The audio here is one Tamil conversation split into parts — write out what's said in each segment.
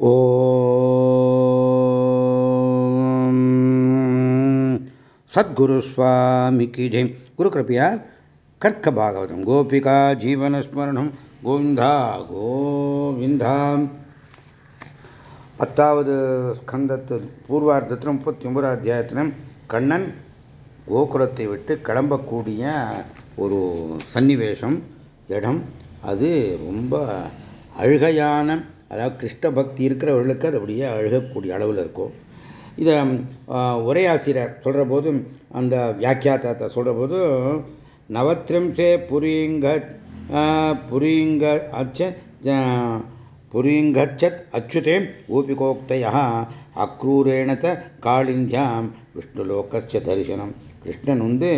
ஓம். சத்குரு சுவாமிக்கு ஜெயம் குரு கிருப்பையா கர்க்க பாகவதம். கோபிகா ஜீவனஸ்மரணம் கோவிந்தா கோவிந்தா. பத்தாவது ஸ்கந்தத்து பூர்வார்த்தத்தில் முப்பத்தி ஒன்பது அத்தியாயத்திலும் கண்ணன் கோகுலத்தை விட்டு கிளம்பக்கூடிய ஒரு சன்னிவேஷம் இடம். அது ரொம்ப அழுகையான அதாவது கிருஷ்ண பக்தி இருக்கிறவர்களுக்கு அது அப்படியே அழுகக்கூடிய அளவில் இருக்கும். இதை உரையாசிரியர் சொல்கிற போதும் அந்த வியாக்கியாத்தத்தை சொல்கிற போது நவத்ரிம்சே புரியுங்க புரிங்க அச்ச புரிங்கச்சத் அச்சுதே கோபிகோக்தய அக்ரூரேண காளிந்தியாம் விஷ்ணுலோகஸ்ய தரிசனம். கிருஷ்ணன் வந்து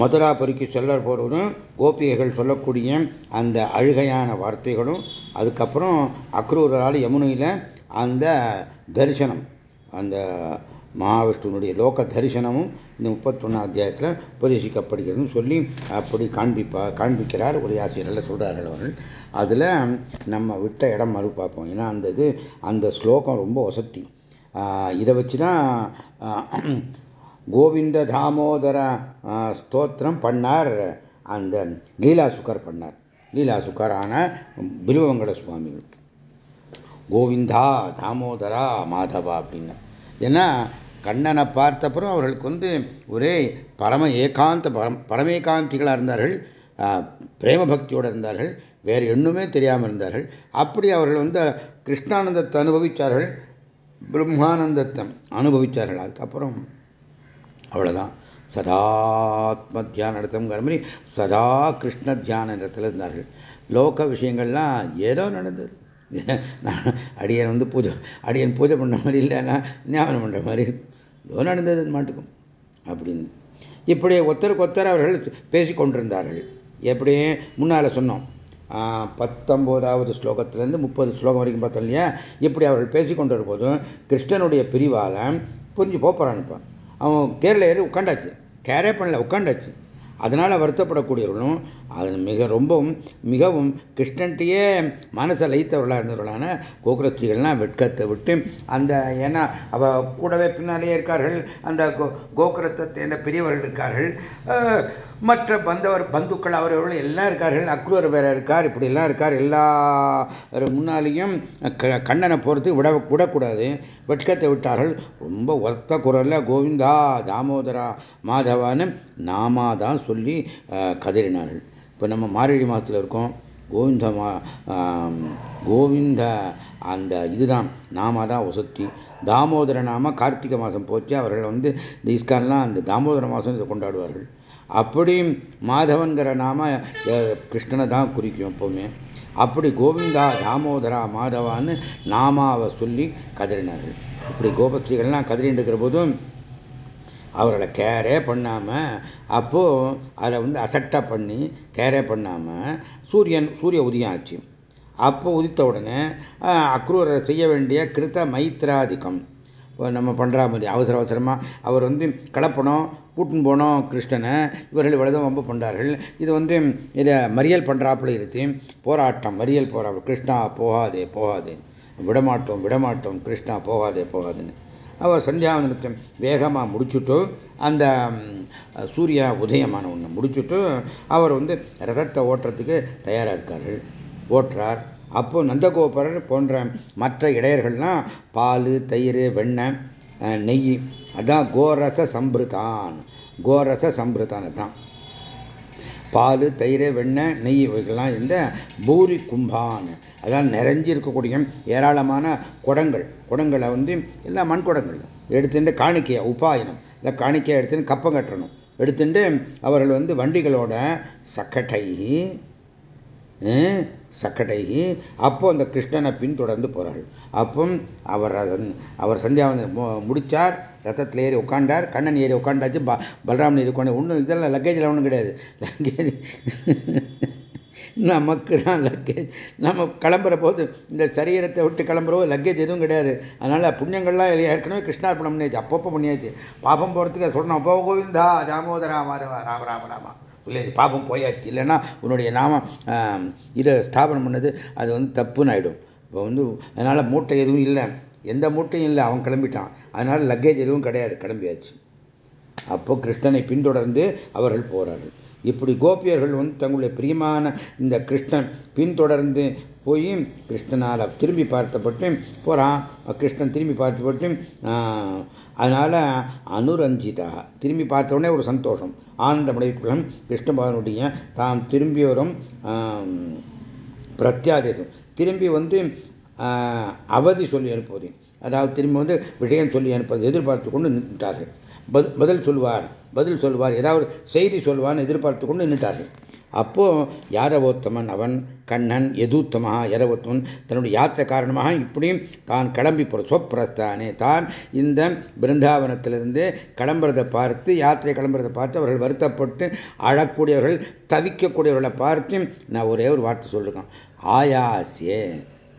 மதுராபுரிக்கு செல்ல போகிறதும் கோபிகைகள் சொல்லக்கூடிய அந்த அழுகையான வார்த்தைகளும் அதுக்கப்புறம் அக்ரூரால் யமுனையில் அந்த தரிசனம் அந்த மகாவிஷ்ணுனுடைய லோக தரிசனமும் இந்த முப்பத்தொன்னாம் அத்தியாயத்தில் உபதேசிக்கப்படுகிறதுன்னு சொல்லி அப்படி காண்பிப்பா காண்பிக்கிறார் உரையாசிரியர்கள் சொல்கிறார்கள் அவர்கள். அதில் நம்ம விட்ட இடம் மறுபார்ப்போம் ஏன்னா அந்த இது அந்த ஸ்லோகம் ரொம்ப வசதி. இதை வச்சு தான் கோவிந்த தாமோதர ஸ்தோத்திரம் பண்ணார். அந்த லீலா சுக்கர் பண்ணார். லீலா சுக்கரான பில்வமங்கல சுவாமிகள். கோவிந்தா தாமோதரா மாதவா அப்படின்னு ஏன்னா கண்ணனை பார்த்தப்புறம் அவர்களுக்கு வந்து ஒரே பரம ஏகாந்த பரம் பரமேகாந்திகளாக இருந்தார்கள். பிரேம பக்தியோடு இருந்தார்கள். வேறு எண்ணுமே தெரியாமல் இருந்தார்கள். அப்படி அவர்கள் வந்து கிருஷ்ணானந்தத்தை அனுபவித்தார்கள் பிரம்மானந்தத்தை அனுபவித்தார்கள் அதுக்கப்புறம் அவ்வளோதான் சதாத்ம தியான நடத்தங்கிற மாதிரி சதா கிருஷ்ண தியான இடத்துல இருந்தார்கள். லோக விஷயங்கள்லாம் ஏதோ நடந்தது. அடியன் வந்து பூஜை அடியன் பூஜை பண்ண மாதிரி இல்லைன்னா ஞாபகம் பண்ணுற மாதிரி ஏதோ நடந்தது மாட்டுக்கும். அப்படின்னு. இப்படி ஒருத்தருக்கு ஒருத்தர் அவர்கள் பேசி கொண்டிருந்தார்கள். எப்படி முன்னால் சொன்னோம். பத்தொம்போதாவது ஸ்லோகத்திலேருந்து முப்பது ஸ்லோகம் வரைக்கும் பார்த்தோம் இல்லையா? இப்படி அவர்கள் பேசி கொண்டு போதும் கிருஷ்ணனுடைய பிரிவால் புரிஞ்சு போகிறான்ப்பான் அவன் தேரில் ஏறி உட்காண்டாச்சு கேரே பண்ணல உட்காண்டாச்சு அதனால் வருத்தப்படக்கூடியவர்களும் அது மிக ரொம்பவும் மிகவும் கிருஷ்ணன்ட்டையே மனசை லைத்தவர்களாக இருந்தவர்களான கோகுலஸ்திரிகள்லாம் வெட்கத்தை விட்டு அந்த ஏன்னா அவ கூடவே பின்னாலேயே இருக்கார்கள் அந்த கோகுலத்தை சேர்ந்த பெரியவர்கள் இருக்கார்கள் மற்ற பந்தவர் பந்துக்கள் அவர்கள் எல்லாம் இருக்கார்கள் அக்ரூர் வேற இருக்கார் இப்படி எல்லாம் இருக்கார் எல்லா முன்னாலேயும் கண்ணனை போகிறது விட விடக்கூடாது வெட்கத்தை விட்டார்கள் ரொம்ப ஒத்த குரலில் கோவிந்தா தாமோதரா மாதவான்னு நாமா தான் சொல்லி கதறினார்கள். இப்போ நம்ம மார்கழி மாதத்தில் இருக்கோம். கோவிந்த மா கோவிந்த அந்த இதுதான். நாம தான் வசத்தி. தாமோதர நாம கார்த்திகை மாதம் போச்சு அவர்கள் வந்து இந்த இஸ்கான்லாம் அந்த தாமோதர மாதம் இதை கொண்டாடுவார்கள். அப்படி மாதவன்கிற நாம கிருஷ்ணனை தான் குறிக்கும் எப்பவுமே. அப்படி கோவிந்தா தாமோதரா மாதவான்னு நாமாவை சொல்லி கதறினார்கள். இப்படி கோபஸ்ரீகள்லாம் கதறிட்டு இருக்கிற போதும் அவர்களை கேரே பண்ணாமல் அப்போது அதை வந்து அசட்டாக பண்ணி கேரே பண்ணாமல் சூரியன் சூரிய உதயம் ஆச்சு. அப்போ உதித்த உடனே அக்ரூரை செய்ய வேண்டிய கிருத்த மைத்ராதிக்கம். நம்ம பண்ணுற மாதிரி அவசர அவசரமாக அவர் வந்து கலப்பணம் கூட்டின்னு போனோம் கிருஷ்ணனை. இவர்கள் இவ்வளவு வம்பு பண்ணார்கள் இது வந்து இதை மறியல் பண்ணுறாப்புல இருக்கு. போராட்டம் மறியல் போராட்டம். கிருஷ்ணா போகாதே போகாது. விடமாட்டோம் விடமாட்டோம். கிருஷ்ணா போகாதே போகாதுன்னு. அவர் சந்தியாவந்தனத்தை வேகமாக முடிச்சுட்டு அந்த சூரிய உதயமான ஒன்று முடிச்சுட்டு அவர் வந்து ரதத்தை ஓட்டுறதுக்கு தயாராக இருக்கார்கள் ஓட்டுறார். அப்போ நந்தகோபுரர் போன்ற மற்ற இடையர்கள்லாம் பால் தயிர் வெண்ணெய் நெய் அதான் கோரச சம்பிருதான். கோரச சம்பிருதான் தான் பால் தயிர் வெண்ணெய் நெய் இவைகள்லாம் இந்த பூரி கும்பான். அதான் நிறைஞ்சி இருக்கக்கூடிய ஏராளமான குடங்கள். குடங்களை வந்து எல்லாம் மண் குடங்கள் எடுத்துட்டு காணிக்கையை உபாயனம். இல்லை காணிக்கையை எடுத்துட்டு கப்பம் கட்டணும். எடுத்துட்டு அவர்கள் வந்து வண்டிகளோட சக்கட்டை சக்கடைகி அப்போ அந்த கிருஷ்ணனை பின்தொடர்ந்து போறாள் அப்போ அவர் அவர் சந்தியாவந்தன் முடித்தார் ரத்தத்தில் ஏறி உட்காண்டார் கண்ணன் ஏறி உட்காண்டாச்சு பலராமன் ஏறி உட்காந்து ஒன்றும் இதெல்லாம் லக்கேஜில் ஒன்றும் கிடையாது. லக்கேஜ் நமக்கு தான் லக்கேஜ் நம்ம கிளம்புற போது இந்த சரீரத்தை விட்டு கிளம்புறோ லக்கேஜ் எதுவும் கிடையாது. அதனால் புண்ணியங்கள்லாம் ஏற்கனவே கிருஷ்ணார்ப்பணம் பண்ணியாச்சு. அப்பப்போ பண்ணியாச்சு. பாப்பம் போகிறதுக்கு சொல்லணும் அப்போ கோவிந்தா தாமோதராமா ராம ராம ராமா. இல்லை பாபம் போயாச்சு. இல்லைன்னா உன்னுடைய நாம இதை ஸ்தாபனம் பண்ணது அது வந்து தப்புன்னு ஆகிடும் இப்போ வந்து அதனால் மூட்டை எதுவும் இல்லை. எந்த மூட்டையும் இல்லை. அவன் கிளம்பிட்டான். அதனால் லக்கேஜ் எதுவும் கிடையாது. கிளம்பியாச்சு. அப்போ கிருஷ்ணனை பின்தொடர்ந்து அவர்கள் போறார்கள். இப்படி கோபியர்கள் வந்து தங்களுடைய பிரியமான இந்த கிருஷ்ணன் பின்தொடர்ந்து போய் கிருஷ்ணனால் திரும்பி பார்த்தப்பட்டு போகிறான் கிருஷ்ணன் திரும்பி பார்த்தப்பட்டு அதனால் அனுரஞ்சிதா. திரும்பி பார்த்தோடனே ஒரு சந்தோஷம். ஆனந்தமடைக்குள்ளம் கிருஷ்ணபகவனுடைய தாம் திரும்பி வரும் பிரத்யாதேசம். திரும்பி வந்து அவதி சொல்லி அனுப்புவது. அதாவது திரும்பி வந்து விஷயம் சொல்லி அனுப்புவது. எதிர்பார்த்து கொண்டு நின்றுட்டார்கள் பதில் சொல்வார். பதில் சொல்வார். ஏதாவது செய்தி சொல்வார்னு எதிர்பார்த்து கொண்டு நின்றுட்டார்கள். அப்போ யாதவோத்தமன் அவன் கண்ணன் எதூத்தமாக யதவோத்தமன் தன்னுடைய யாத்திரை காரணமாக இப்படியும் தான் கிளம்பி போகிற சொப்பிரஸ்தானே. தான் இந்த பிருந்தாவனத்திலிருந்து கிளம்புறதை பார்த்து யாத்திரை கிளம்புறதை பார்த்து அவர்கள் வருத்தப்பட்டு அழக்கூடியவர்கள் தவிக்கக்கூடியவர்களை பார்த்து நான் ஒரே ஒரு வார்த்தை சொல்லிருக்கேன். ஆயாசியே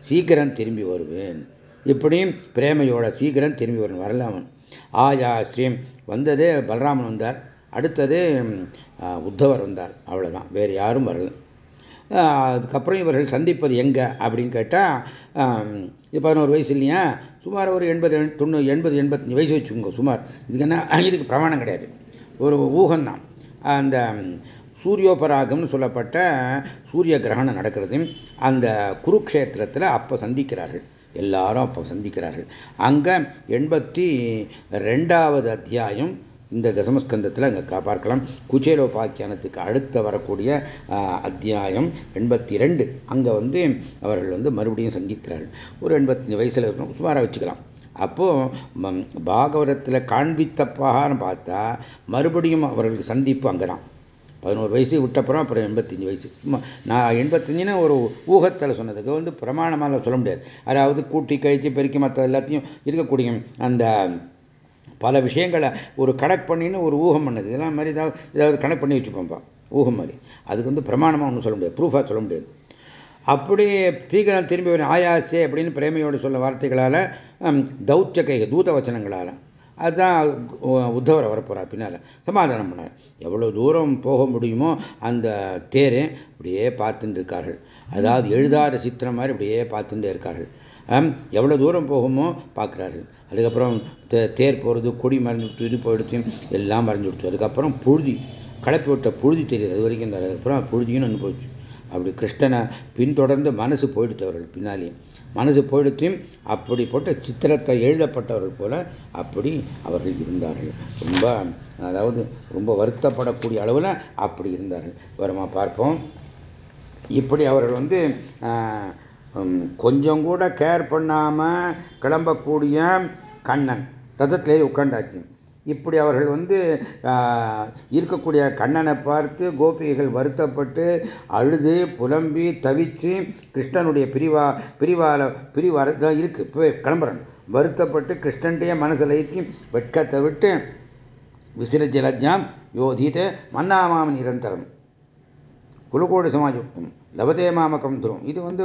சீக்கிரம் திரும்பி வருவேன். இப்படியும் பிரேமையோட சீக்கிரம் திரும்பி வருவேன். வரல அவன். வந்ததே பலராமன் வந்தார். அடுத்தது உத்தவர் வந்தார். அவ்வளோதான் வேறு யாரும் வரல. அதுக்கப்புறம் இவர்கள் சந்திப்பது எங்கே அப்படின்னு கேட்டால் இது பதினோரு வயசு இல்லையா? சுமார் ஒரு எண்பது தொண்ணூறு எண்பது எண்பத்தஞ்சு வயசு வச்சுக்கோங்க சுமார். இதுக்கு என்ன இதுக்கு பிரமாணம் கிடையாது. ஒரு ஊகம்தான். அந்த சூரியோபராகம்னு சொல்லப்பட்ட சூரிய கிரகணம் நடக்கிறது. அந்த குருக்ஷேத்திரத்தில் அப்போ சந்திக்கிறார்கள். எல்லாரும் அப்போ சந்திக்கிறார்கள். அங்கே எண்பத்தி ரெண்டாவது அத்தியாயம் இந்த தசமஸ்கந்தத்தில் அங்கே பார்க்கலாம். குச்சேலோபாக்கியானத்துக்கு அடுத்த வரக்கூடிய அத்தியாயம் எண்பத்தி ரெண்டு அங்கே வந்து அவர்கள் வந்து மறுபடியும் சந்திக்கிறார்கள் ஒரு எண்பத்தஞ்சு வயசில் இருக்கணும். சுமாராக வச்சுக்கலாம். அப்போது பாகவரத்தில் காண்பித்தப்பாகனு பார்த்தா மறுபடியும் அவர்களுக்கு சந்திப்பு அங்கே தான் பதினோரு வயசு விட்டப்புறம் அப்புறம் எண்பத்தஞ்சு வயசு. நான் எண்பத்தஞ்சுன்னு ஒரு ஊகத்தில் சொன்னதுக்கு வந்து பிரமாணமாக சொல்ல முடியாது. அதாவது கூட்டி கழிச்சு பெருக்கி மற்ற எல்லாத்தையும் இருக்கக்கூடிய அந்த பல விஷயங்களை ஒரு கணக்கு பண்ணின்னு ஒரு ஊகம் பண்ணது. இதெல்லாம் மாதிரி ஏதாவது ஏதாவது கணக்கு பண்ணி வச்சுப்போம்ப்பா ஊகம் மாதிரி. அதுக்கு வந்து பிரமாணமாக ஒன்றும் சொல்ல முடியாது. ப்ரூஃபாக சொல்ல முடியாது. அப்படி தீகரம் திரும்பி வரும். ஆயாசே அப்படின்னு பிரேமையோடு சொல்ல வார்த்தைகளால் தௌத்திய கை தூத வச்சனங்களால். அதுதான் உத்தவரை வரப்போகிறார் பின்னால். சமாதானம் பண்ணார். எவ்வளோ தூரம் போக முடியுமோ அந்த தேரை அப்படியே பார்த்துட்டு இருக்கார்கள். அதாவது எழுதாத சித்திரம் மாதிரி அப்படியே பார்த்துட்டே இருக்கார்கள். எவ்வளோ தூரம் போகுமோ பார்க்குறார்கள். அதுக்கப்புறம் தேர் போகிறது கொடி மறைஞ்சு விட்டு இது போயிடுச்சு எல்லாம் மறைஞ்சு விடுச்சு அதுக்கப்புறம் புழுதி கலப்பி விட்ட புழுதி தெரியுது. அது வரைக்கும் இந்த அதுக்கப்புறம் புழுதியும் நின்று போச்சு. அப்படி கிருஷ்ணனை பின்தொடர்ந்து மனசு போயிடுச்சு அவர்கள் பின்னாலே. மனசு போயிடுத்தையும் அப்படி போட்ட சித்திரத்தை எழுதப்பட்டவர்கள் போல அப்படி அவர்கள் இருந்தார்கள். ரொம்ப அதாவது ரொம்ப வருத்தப்படக்கூடிய அளவில் அப்படி இருந்தார்கள். வருமா பார்ப்போம். இப்படி அவர்கள் வந்து கொஞ்சம் கூட கேர் பண்ணாமல் கிளம்பக்கூடிய கண்ணன். ரதத்திலே உட்காண்டாச்சு இப்படி அவர்கள் வந்து இருக்கக்கூடிய கண்ணனை பார்த்து கோபிகைகள் வருத்தப்பட்டு அழுது புலம்பி தவிச்சு கிருஷ்ணனுடைய பிரிவா பிரிவால பிரிவார இருக்கு இப்போ கிளம்புறன். வருத்தப்பட்டு கிருஷ்ணன்டையே மனசில் ஏற்றி வெட்கத்தை விட்டு விசிரஜலஜாம் யோதித மன்னாமாம நிரந்தரம். குலகோடி சமாஜுக்தம் லபதே மாமகம் துருவம் இது வந்து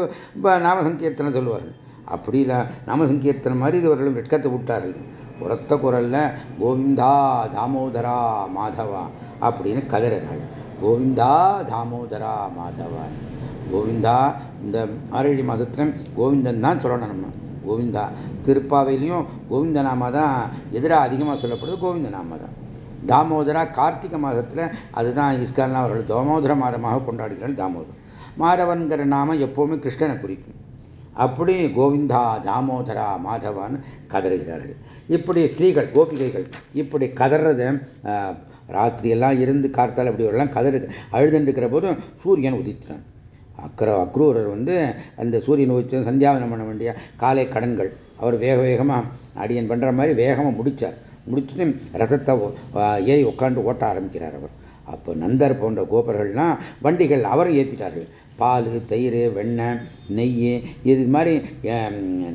நாம சங்கீர்த்தனை சொல்லுவார்கள். அப்படி இல்லை நாம சங்கீர்த்தனை மாதிரி இதுவர்களும் வெட்கத்தை விட்டார்கள். உரத்த குரல்ல கோவிந்தா தாமோதரா மாதவா அப்படின்னு கதறார்கள் கோவிந்தா தாமோதரா மாதவா. கோவிந்தா இந்த ஆரழி மாதத்துல கோவிந்தன் தான் சொல்லணும் நம்ம. கோவிந்தா. திருப்பாவையிலையும் கோவிந்த நாம தான் எதிராக அதிகமாக சொல்லப்படுது கோவிந்த நாம தான். தாமோதரா கார்த்திகை மாதத்தில் அதுதான் இஸ்கான்லாம் அவர்கள் தாமோதர மாதமாக கொண்டாடுகிறார் தாமோதரம் மாதவன்கிற நாம எப்போவுமே கிருஷ்ணனை குறிக்கும். அப்படி கோவிந்தா தாமோதரா மாதவன் கதறுகிறார்கள். இப்படி ஸ்திரீகள் கோபிகைகள் இப்படி கதறத ராத்திரியெல்லாம் இருந்து கார்த்தால் அப்படி எல்லாம் கதறு அழுதுன்றிருக்கிற போதும் சூரியன் உதித்தான். அக்ர அக்ரூரர் வந்து அந்த சூரியன் உதித்து சந்தியாவனம் பண்ண வேண்டிய காலை கடன்கள். அவர் வேக வேகமாக அடியன் பண்ணுற மாதிரி வேகமாக முடித்தார் முடிச்சுட்டு ரதத்தை ஏறி உட்காந்து ஓட்ட ஆரம்பிக்கிறார் அவர். அப்போ நந்தர் போன்ற கோபர்கள்லாம் வண்டிகள் அவர் ஏற்றிட்டார்கள் பால் தயிர் வெண்ணெய் நெய் இது மாதிரி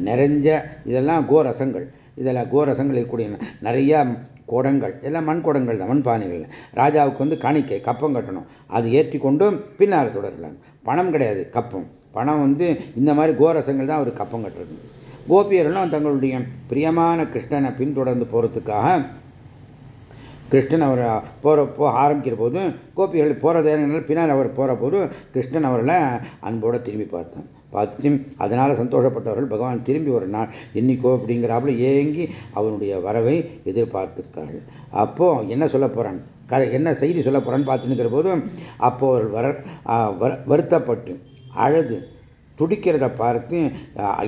நிறைஞ்ச இதெல்லாம் கோரசங்கள். இதெல்லாம் கோரசங்கள் இருக்கக்கூடிய நிறையா குடங்கள். எல்லாம் மண் குடங்கள் தான் மண்பானைகள் ராஜாவுக்கு வந்து காணிக்கை கப்பம் கட்டணும். அது ஏற்றி கொண்டும் பின்னால் தொடரலாம். பணம் கிடையாது கப்பம். பணம் வந்து இந்த மாதிரி கோரசங்கள் தான் அவர் கப்பம் கட்டுறது. கோபியர்களும் தங்களுடைய பிரியமான கிருஷ்ணனை பின்தொடர்ந்து போகிறதுக்காக கிருஷ்ணன் அவர் போகிற போக ஆரம்பிக்கிற போதும் கோபிகள் போகிற நேரங்கள் பின்னால் அவர் போகிற போது கிருஷ்ணன் அவர்களை அன்போடு திரும்பி பார்த்தான். பார்த்துட்டு அதனால் சந்தோஷப்பட்டவர்கள் பகவான் திரும்பி ஒரு நாள் என்னைக்கோ அப்படிங்கிறாப்புல ஏங்கி அவனுடைய வரவை எதிர்பார்த்திருக்கார்கள். அப்போ என்ன சொல்ல போகிறான் கதை என்ன செய்தி சொல்ல போகிறான்னு பார்த்துன்னுக்கிற போது அப்போ அவர்கள் வர வருத்தப்பட்டு அழுது. துடிக்கிறத பார்த்து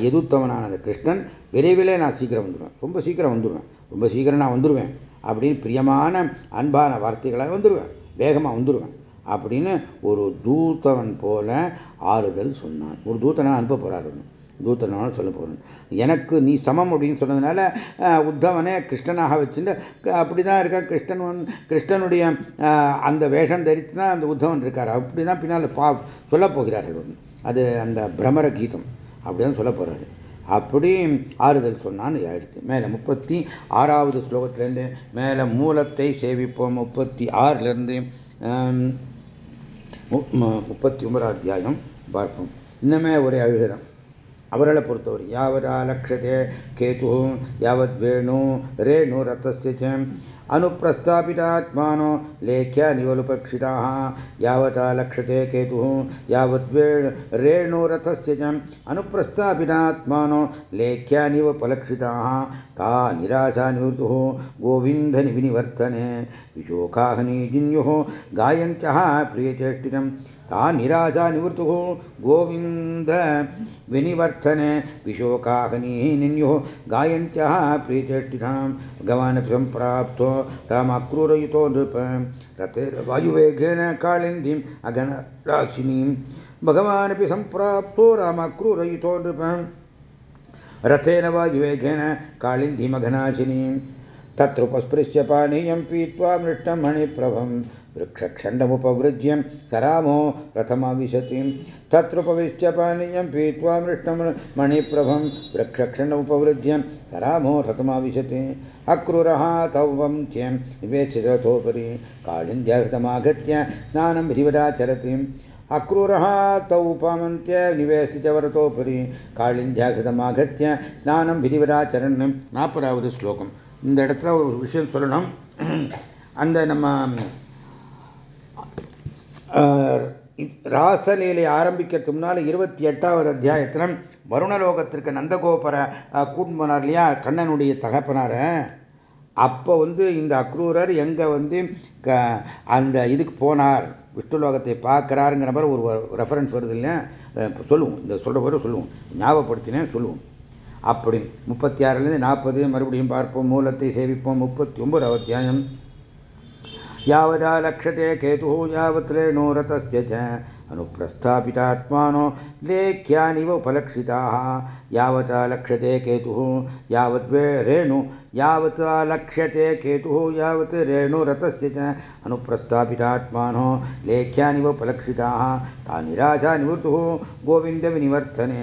எதுத்தவனான அந்த கிருஷ்ணன்? விரைவிலே நான் சீக்கிரம் வந்துடுவேன். ரொம்ப சீக்கிரம் வந்துடுவேன். ரொம்ப சீக்கிரம் நான் வந்துடுவேன். அப்படின்னு பிரியமான அன்பான வார்த்தைகளாக வந்துடுவேன். வேகமாக வந்துடுவேன். அப்படின்னு ஒரு தூத்தவன் போல ஆறுதல் சொன்னான். ஒரு தூத்தனை அனுப்ப போறாரு தூத்தனாலும் சொல்ல போகிறேன் எனக்கு நீ சமம் அப்படின்னு சொன்னதுனால உத்தவனே கிருஷ்ணனாக வச்சுட்டு அப்படி தான் இருக்கான் கிருஷ்ணன் வந்து கிருஷ்ணனுடைய அந்த வேஷம் தரித்து தான் அந்த உத்தவன் இருக்கார். அப்படி தான் பின்னால் பா சொல்ல போகிறார்கள் அது அந்த பிரமர கீதம் அப்படிதான் சொல்ல போகிறாரு அப்படி ஆறுதல் சொன்னான்னு ஆயிடுச்சு. மேலே முப்பத்தி ஆறாவது ஸ்லோகத்திலேருந்து மேலே மூலத்தை சேவிப்போம். முப்பத்தி ஆறுலேருந்து முப்பத்தி ஒன்பதாம் அத்தியாயம் பார்ப்போம். இன்னமே ஒரே அழுகதான். அவர்களை பொறுத்தவரை யாவதா லட்சதே கேது யாவத் வேணு ரேணு ரத்தஸ்ய अनुप्रस्थापितात्मानो लेख्यानिवलुपक्षिताः यावता लक्ष्यते केतुः यावद्वे रेणुरथस्य च अनुप्रस्थापितात्मानो लेख्यानिवपलक्षिताः ता निराशा निवृतुः गोविन्दनिविनिवर्तने विशोकाहनीजिन्युः गायन्त्यः प्रियचेष्टितम्। ता निराशा निवृत्तुः गोविन्द विनिवर्तने विशोकाहनीनिन्युः गायन्त्यः प्रीचेष्टितां भगवानपि सम्प्राप्तो रामाक्रूरयुतो नृप रथेर्वायुवेगेन कालिन्दीम् अगनराशिनीं भगवानपि सम्प्राप्तो रामाक्रूरयुतो नृप रथेन वायुवेगेन कालिन्दीमघनाशिनीं तत्रुपस्पृश्य पानीयं पीत्वा मृष्टं मणिप्रभम् वृक्षखण्डमुपवृज्य सरामो रथमाविशति तत्रोपविश्य पानीयं पीत्वा मृष्टं मणिप्रभं वृक्षखण्डमुपवृज्य सरामो रथमाविशति अक्रूरः तौवन्त्यं निवेशितोपरि कालिन्द्याहृतमागत्य स्नानं विधिवदाचरति अक्रूरः तौ उपमन्त्य निवेशितवरतोपरि कालिन्द्याहृतमागत्य स्नानं विधिवदाचरन् नापदावद् श्लोकम् இந்த இடத்துல ஒரு விஷயம் சொல்லணும் அந்த நம்ம ராசலீலை ஆரம்பிக்கிறதுக்கு முன்னால் இருபத்தி எட்டாவது அத்தியாயத்தில் வருணலோகத்திற்கு நந்தகோபுர கூட்டு போனார் இல்லையா? கண்ணனுடைய தகப்பனார. அப்போ வந்து இந்த அக்ரூரர் எங்கே வந்து அந்த இதுக்கு போனார். விஷ்ணுலோகத்தை பார்க்குறாருங்கிற மாதிரி ஒரு ரெஃபரன்ஸ் வருது இல்லையா? சொல்லுவோம். இந்த சொல்கிற பிறகு சொல்லுவோம். ஞாபகப்படுத்தினேன் சொல்லுவோம். அப்படி முப்பத்தி ஆறுலேருந்து நாற்பது மறுபடியும் பார்ப்போம். மூலத்தை சேவிப்போம். முப்பத்தி ஒன்பது அத்தியாயம். यावदा लक्ष्यते केतुः यावत् रेणोरतस्य च अनुप्रस्थापितात्मानो लेख्यानिव उपलक्षिताः। यावता लक्ष्यते केतुः यावद्वे रेणु यावत् लक्ष्यते केतुः यावत् रेणुरतस्य च अनुप्रस्थापितात्मानो लेख्यानिवोपलक्षिताः तानिराजा निवृतुः गोविन्दविनिवर्तने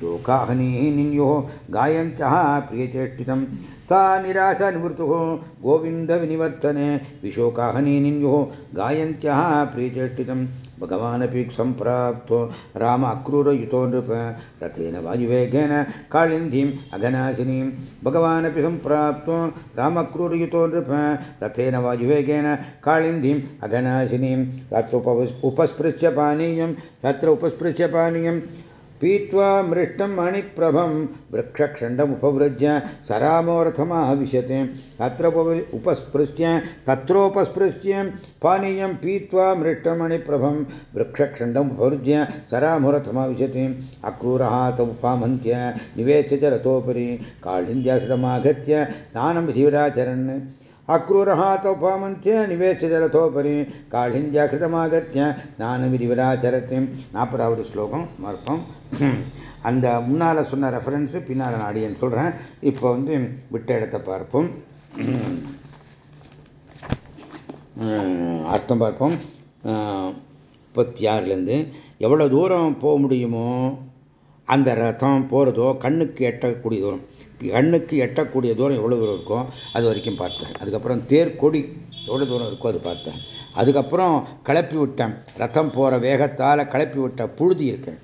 शोकाहनी निन्युः गायञ्चः प्रियचेष्टितम् सा निराशा निवृत्तुः गोविन्दविनिवर्तने विशोकाहनी निन्युः गायन्त्यः प्रियचेष्टितम् भगवानपि सम्प्राप्तो राम अक्रूरयुतो नृप रथेन वायुवेगेन काळिन्दीम् अघनाशिनीं भगवानपि सम्प्राप्तो रामक्रूरयुतो नृप रथेन वायुवेगेन काळिन्दीम् अघनाशिनीं तत्र उपस्पृश्य पानीयं तत्र उपस्पृश्य पानीयं पीत्वा मृष्टं मणिप्रभं वृक्षखण्डमुपवृज्य सरामोरथमाविशते तत्र उपस्पृश्य तत्रोपस्पृश्य पानीयं पीत्वा मृष्टमणिप्रभं वृक्षखण्डमुपवृज्य सरामोरथमाविशति अक्रूरः तमुपामन्त्य निवेश्य च रथोपरि काळिन्द्याश्रमागत्य स्नानं विधिवराचरन् अक्रूरः तौपामन्त्य निवेश्य जलतोपरि काळिन्द्याकृतमागत्य ஸ்நானவிதிவராச்சரத்தை நாற்பதாவது ஸ்லோகம் பார்ப்போம் அந்த முன்னால் சொன்ன ரெஃபரன்ஸு பின்னால் நான் அடியன்னு சொல்கிறேன் இப்போ வந்து விட்ட இடத்தை பார்ப்போம் அர்த்தம் பார்ப்போம் முப்பத்தி ஆறுலேருந்து எவ்வளோ தூரம் போக முடியுமோ அந்த ரதம் போகிறதோ கண்ணுக்கு எட்டக்கூடிய தூரம் கண்ணுக்கு எட்டக்கூடிய தூரம் எவ்வளோ தூரம் இருக்கோ அது வரைக்கும் பார்த்தேன். அதுக்கப்புறம் தேர்கொடி எவ்வளோ தூரம் இருக்கோ அது பார்த்தேன். அதுக்கப்புறம் கிளப்பி விட்டேன் ரத்தம் போகிற வேகத்தால் கிளப்பி விட்ட புழுதி இருக்கேன்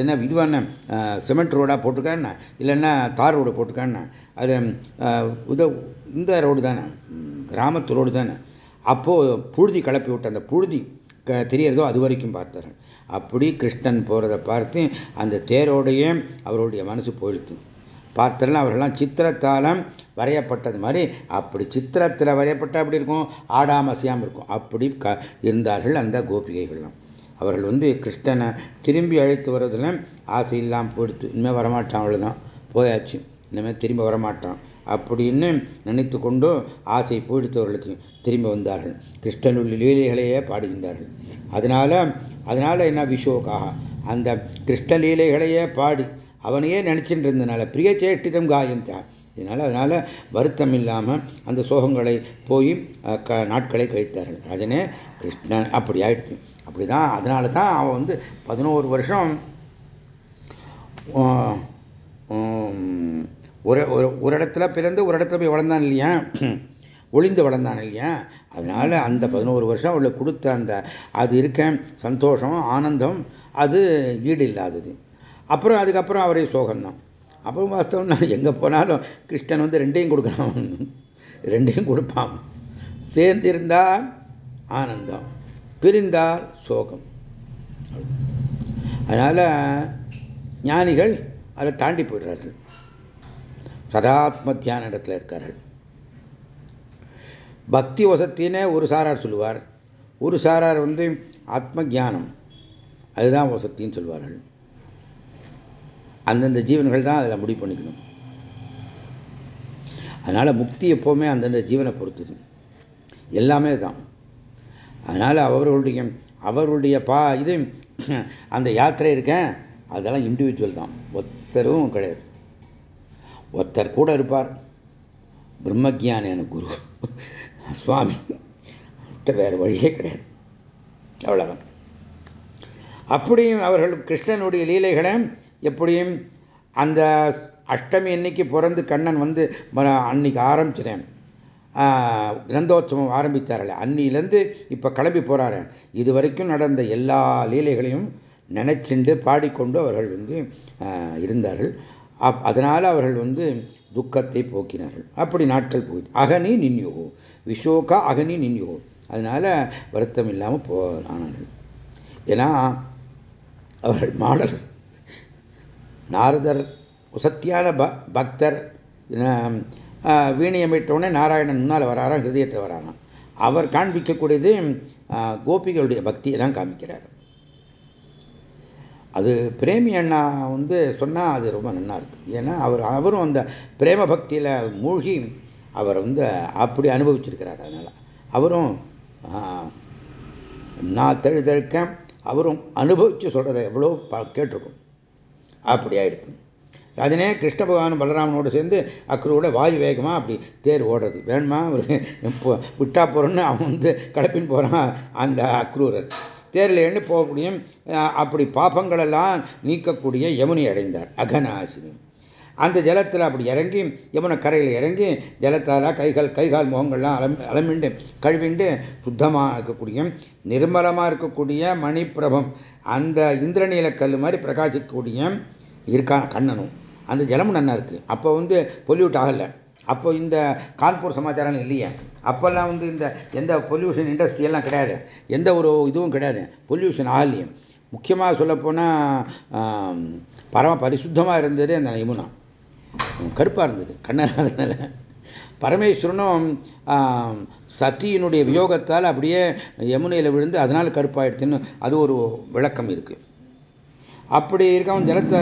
என்ன இதுவான சிமெண்ட் ரோடாக போட்டுக்கான்னு இல்லைன்னா தார் ரோடு போட்டுக்கான்னு அது உத இந்த ரோடு தானே? கிராமத்து ரோடு தானே? அப்போது புழுதி கிளப்பி விட்ட அந்த புழுதி தெரியறதோ அது வரைக்கும் பார்த்தாரு அப்படி கிருஷ்ணன் போகிறத பார்த்து அந்த தேரோடையே அவருடைய மனசு போயிடுத்து. பார்த்தலாம் அவர்கள்லாம் சித்திரத்தாலம் வரையப்பட்டது மாதிரி அப்படி சித்திரத்தில் வரையப்பட்டால் அப்படி இருக்கும்? ஆடாமல் அசையாமல் இருக்கும். அப்படி க இருந்தார்கள் அந்த கோபிகைகள்லாம். அவர்கள் வந்து கிருஷ்ணனை திரும்பி அழைத்து வர்றதுல ஆசை இல்லாமல் போயிடுத்து. இனிமேல் வரமாட்டான் அவ்வளோதான் போயாச்சு. இனிமேல் திரும்பி வரமாட்டான். அப்படின்னு நினைத்து கொண்டு ஆசை போயிடுத்தவர்களுக்கு திரும்பி வந்தார்கள். கிருஷ்ணனுள்ள லீலைகளையே பாடுகின்றார்கள். அதனால அதனால என்ன விஷோக்காக அந்த கிருஷ்ண லீலைகளையே பாடி அவனையே நினச்சிட்டு இருந்தனால பிரிய சேஷ்டிதம் காயந்தான் இதனால் அதனால் வருத்தம் இல்லாமல் அந்த சோகங்களை போய் க நாட்களை கழித்தார்கள். ராஜனே கிருஷ்ணன் அப்படி ஆயிடுச்சு. அப்படி தான் அதனால தான் அவன் வந்து பதினோரு வருஷம் ஒரு ஒரு இடத்துல பிறந்து ஒரு இடத்துல போய் வளர்ந்தான் இல்லையா? ஒளிந்து வளர்ந்தான் இல்லையா? அதனால் அந்த பதினோரு வருஷம் அவளுக்கு கொடுத்த அந்த அது இருக்க சந்தோஷம் ஆனந்தம் அது ஈடு இல்லாதது. அப்புறம் அதுக்கப்புறம் அவரே சோகம்தான் அப்புறம் வாஸ்தவம்னா நான் எங்கே போனாலும் கிருஷ்ணன் வந்து ரெண்டையும் கொடுக்குறான். ரெண்டையும் கொடுப்பான். சேர்ந்திருந்தால் ஆனந்தம். பிரிந்தால் சோகம். அதனால் ஞானிகள் அதை தாண்டி போயிடுறார்கள். சதாத்ம தியான இடத்துல இருக்கார்கள். பக்தி வசத்தினே ஒரு சாரார் சொல்லுவார். ஒரு சாரார் வந்து ஆத்ம ஜானம் அதுதான் வசத்தின்னு சொல்வார்கள். அந்தந்த ஜீவன்கள் தான் அதில் முடிவு பண்ணிக்கணும். அதனால் முக்தி எப்போவுமே அந்தந்த ஜீவனை பொறுத்தது. எல்லாமே தான் அதனால் அவர்களுடைய அவர்களுடைய பா இது அந்த யாத்திரை இருக்கேன் அதெல்லாம் இண்டிவிஜுவல் தான். ஒருத்தரும் கிடையாது. ஒருத்தர் கூட இருப்பார். பிரம்மஜானியான குரு. சுவாமி வேறு வழியே கிடையாது. அவ்வளோதான் அப்படியும் அவர்கள் கிருஷ்ணனுடைய லீலைகளை எப்படியும் அந்த அஷ்டமி அன்னைக்கு பிறந்து கண்ணன் வந்து அன்னைக்கு ஆரம்பிச்சிட்டேன். கிரந்தோத்சவம் ஆரம்பித்தார்கள் அன்னிலேருந்து இப்போ கிளம்பி போகிறாரு இது வரைக்கும் நடந்த எல்லா லீலைகளையும் நினைச்சுண்டு பாடிக்கொண்டு அவர்கள் வந்து இருந்தார்கள். அப் அதனால் அவர்கள் வந்து துக்கத்தை போக்கினார்கள். அப்படி நாட்கள் போய் அகனி நின்யோகோ. விஷோகா அகனி நின்யோகோ. அதனால் வருத்தம் இல்லாமல் போனார்கள் ஏன்னா அவர்கள் மாடல் நாரதர் உசத்தியான ப பக்தர் வீணியமிட்டவுடனே நாராயணன் முன்னால் வராராம் ஹிருதயத்தை வராராம். அவர் காண்பிக்கக்கூடியது கோபிகளுடைய பக்தியை தான் காமிக்கிறார். அது பிரேமி அண்ணா வந்து சொன்னால் அது ரொம்ப நல்லா இருக்கு. ஏன்னா அவர் அவரும் அந்த பிரேம பக்தியில் மூழ்கி அவர் வந்து அப்படி அனுபவிச்சிருக்கிறார் அதனால். அவரும் நான் தழுதழுக்க அவரும் அனுபவித்து சொல்கிறத எவ்வளோ கேட்டிருக்கும். அப்படி ஆயிடுச்சு அதனே கிருஷ்ண பகவான் பலராமனோடு சேர்ந்து அக்ரூரோட வாயு வேகமாக அப்படி தேர் ஓடுறது. வேணுமா? ஒரு விட்டா போகிறோன்னு அவன் வந்து கிளப்பின்னு போகிறான் அந்த அக்ரூரர். தேரில் எண்ணி போகக்கூடிய அப்படி பாப்பங்களெல்லாம் நீக்கக்கூடிய யமுனை அடைந்தார். அகநாசினி. அந்த ஜலத்தில் அப்படி இறங்கி யமுனை கரையில் இறங்கி ஜலத்தால் கைகள் கைகால் முகங்கள்லாம் அலம் அலமிண்டு கழுவிண்டு சுத்தமாக இருக்கக்கூடிய நிர்மலமாக இருக்கக்கூடிய மணிப்பிரபம். அந்த இந்திரநீல கல் மாதிரி பிரகாசிக்கக்கூடிய இருக்கான் கண்ணனும். அந்த ஜலமும் நன்னா இருக்குது அப்போ வந்து பொல்யூட் ஆகலை. அப்போ இந்த கான்பூர் சமாச்சாரம் இல்லையே. அப்போல்லாம் வந்து இந்த எந்த பொல்யூஷன் இண்டஸ்ட்ரியெல்லாம் கிடையாது. எந்த ஒரு இதுவும் கிடையாது. பொல்யூஷன் ஆகலையும் முக்கியமாக சொல்லப்போனால் பரம பரிசுத்தமாக இருந்தது அந்த யமுனா. கருப்பாக இருந்தது. கண்ணனால பரமேஸ்வரனும் சத்தியினுடைய வியோகத்தால் அப்படியே யமுனையில் விழுந்து அதனால் கருப்பாயிடுச்சுன்னு அது ஒரு விளக்கம் இருக்கு. அப்படி இருக்கவன் ஜலத்தை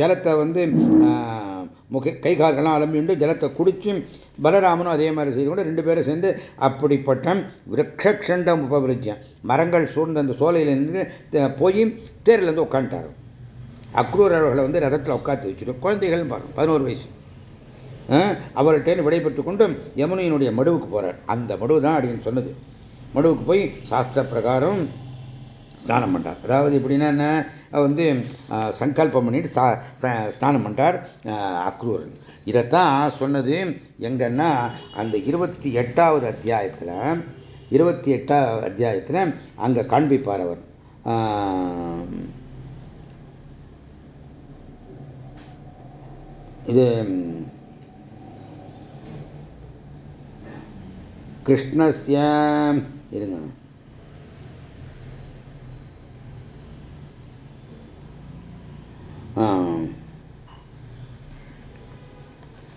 ஜலத்தை வந்து முக கை கால்கள்லாம் அலம்பிண்டு ஜலத்தை குடிச்சு பலராமனும் அதே மாதிரி செய்து கொண்டு ரெண்டு பேரும் சேர்ந்து அப்படிப்பட்ட விரக்ஷண்டம் உபவிருஜம் மரங்கள் சூழ்ந்த அந்த சோலையிலிருந்து போய் தேரிலேருந்து உட்காந்துட்டாரு அக்ரூர் அவர்களை வந்து ரதத்தில் உட்காந்து வச்சிடும். குழந்தைகள் பாருங்கள் பதினோரு வயசு. அவர்கள்ட்ட விடைபெற்று கொண்டு யமுனையினுடைய மடுவுக்கு போகிறார் அந்த மடுவு தான் அப்படின்னு சொன்னது. மடுவுக்கு போய் சாஸ்திர பிரகாரம் ஸ்நானம் பண்ணார் அதாவது எப்படின்னா என்ன வந்து சங்கல்பம் பண்ணிட்டு ஸ்நானம் பண்ணார் அக்ரூர் இதைத்தான் சொன்னது எங்கன்னா அந்த இருபத்தி எட்டாவது அத்தியாயத்தில் இருபத்தி எட்டாவது அத்தியாயத்தில் அங்கே காண்பிப்பார் அவர். இது கிருஷ்ணஸ்ய இருங்க.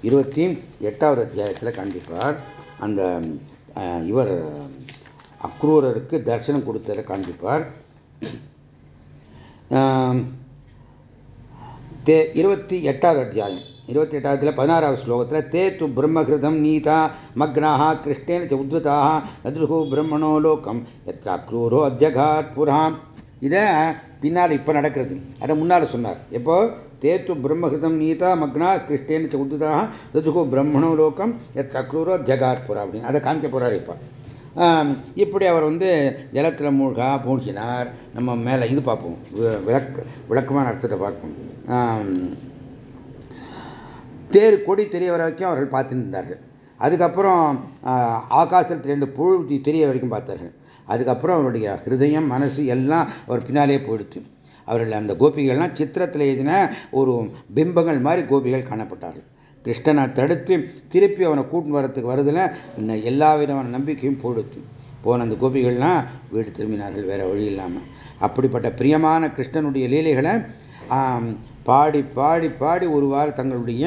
இருபத்தி எட்டாவது அத்தியாயத்தில் காண்பிப்பார். அந்த இவர் அக்ரூரருக்கு தரிசனம் கொடுத்தத காண்பிப்பார். இருபத்தி எட்டாவது அத்தியாயம். இருபத்தி எட்டாவதுல பதினாறாவது ஸ்லோகத்தில் தே து பிரம்மகிருதம் நீதா மக்னாக கிருஷ்ணேன ச உத்வதாக நதுகு பிரம்மணோ லோகம் எத்த அக்ரூரோ அத்தியகாத் புராம். இதை பின்னால் இப்போ நடக்கிறது. அதை முன்னால் சொன்னார். எப்போ? தேத்து பிரம்மகிருதம் நீதா மக்னா கிருஷ்ணேன ச உத்வதாக நதுகு பிரம்மணோ லோகம் எத் அக்ரூரோ அத்தியகாத் புறா அப்படின்னு. அதை காமிக்க போகிறார் இப்போ. இப்படி அவர் வந்து ஜலத்தில் மூழ்கா மூழ்கினார். நம்ம மேலே இது பார்ப்போம். விளக்கு விளக்கமான அர்த்தத்தை பார்ப்போம். தேர் கொடி தெரிய வர வரைக்கும் அவர்கள் பார்த்துட்டு இருந்தார்கள் அதுக்கப்புறம் ஆகாசத்திலிருந்து புழுதி தெரிய வரைக்கும் பார்த்தார்கள். அதுக்கப்புறம் அவருடைய ஹிருதயம் மனசு எல்லாம் அவர் பின்னாலே போயிடுச்சு அவர்கள் அந்த கோபிகள்லாம் சித்திரத்தில் எழுதின ஒரு பிம்பங்கள் மாதிரி கோபிகள் காணப்பட்டார்கள். கிருஷ்ணனை தடுத்து திருப்பி அவனை கூட்டு வரத்துக்கு வருதுல எல்லா விதமான நம்பிக்கையும் போடுத்து போன அந்த கோபிகள்லாம் வீடு திரும்பினார்கள் வேற வழி இல்லாமல் அப்படிப்பட்ட பிரியமான கிருஷ்ணனுடைய லீலைகளை பாடி பாடி பாடி ஒரு வாரம் தங்களுடைய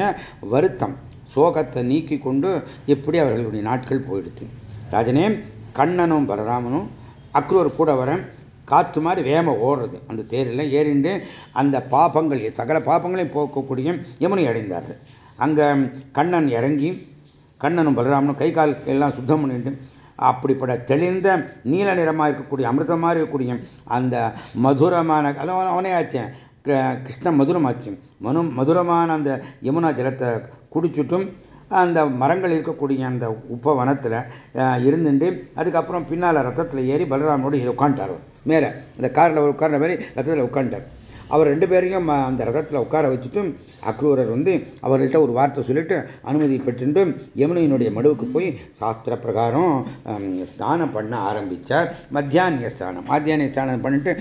வருத்தம் சோகத்தை நீக்கி கொண்டு எப்படி அவர்களுடைய நாட்கள் போயிடுது ராஜனே கண்ணனும் பலராமனும் அக்ரூர் கூட வர காற்று மாதிரி வேம ஓடுறது. அந்த தேரில் ஏறிண்டு அந்த பாபங்கள் சகல பாப்பங்களையும் போக்கக்கூடிய யமுனை அடைந்தார்கள். அங்கே கண்ணன் இறங்கி கண்ணனும் பலராமனும் கை கால் எல்லாம் சுத்தம் பண்ணிட்டு அப்படிப்பட்ட தெளிந்த நீல நிறமாக இருக்கக்கூடிய அமிர்தமாக இருக்கக்கூடிய அந்த மதுரமான அதான் அவனே ஆச்சேன் கிருஷ்ண மதுரமாச்சு. மனு மதுரமான அந்த யமுனா ஜலத்தை குடிச்சுட்டும் அந்த மரங்கள் இருக்கக்கூடிய அந்த உப்ப வனத்தில் இருந்துட்டு அதுக்கப்புறம் பின்னால் ரத்தத்தில் ஏறி பலராமோடு உட்காந்துட்டார் மேலே அந்த காரில் உட்கார்ந்த மாதிரி ரத்தத்தில் உட்காந்துட்டார் அவர் ரெண்டு பேரையும் அந்த ரதத்தில் உட்கார வச்சுட்டும் அக்ரூரர் வந்து அவர்கள்ட்ட ஒரு வார்த்தை சொல்லிட்டு அனுமதி பெற்றுட்டு யமுனையினுடைய மடுவுக்கு போய் சாஸ்திர பிரகாரம் ஸ்நானம் பண்ண ஆரம்பித்தார் மத்தியானிக ஸ்நானம். மாத்தியானிக ஸ்நானம் பண்ணிட்டு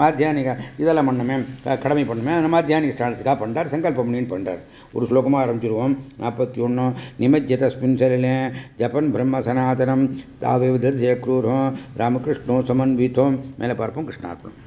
மாத்தியானிக இதெல்லாம் பண்ணமே கடமை பண்ணுமே அந்த மாத்தியானிக ஸ்நானத்துக்காக பண்ணுறார் சங்கல்பம் பண்ணின்னு பண்ணுறார் ஒரு ஸ்லோகமாக ஆரம்பிச்சிருவோம். நாற்பத்தி ஒன்று நிமஜ்ய தஸ்மின் சலிலே ஜப்பன் பிரம்ம சனாதனம் தாவே ஜெயக்ரூரம் ராமகிருஷ்ணோ சமன்வீத்தோம் மேலே பார்ப்போம் கிருஷ்ணார்ப்பணம்.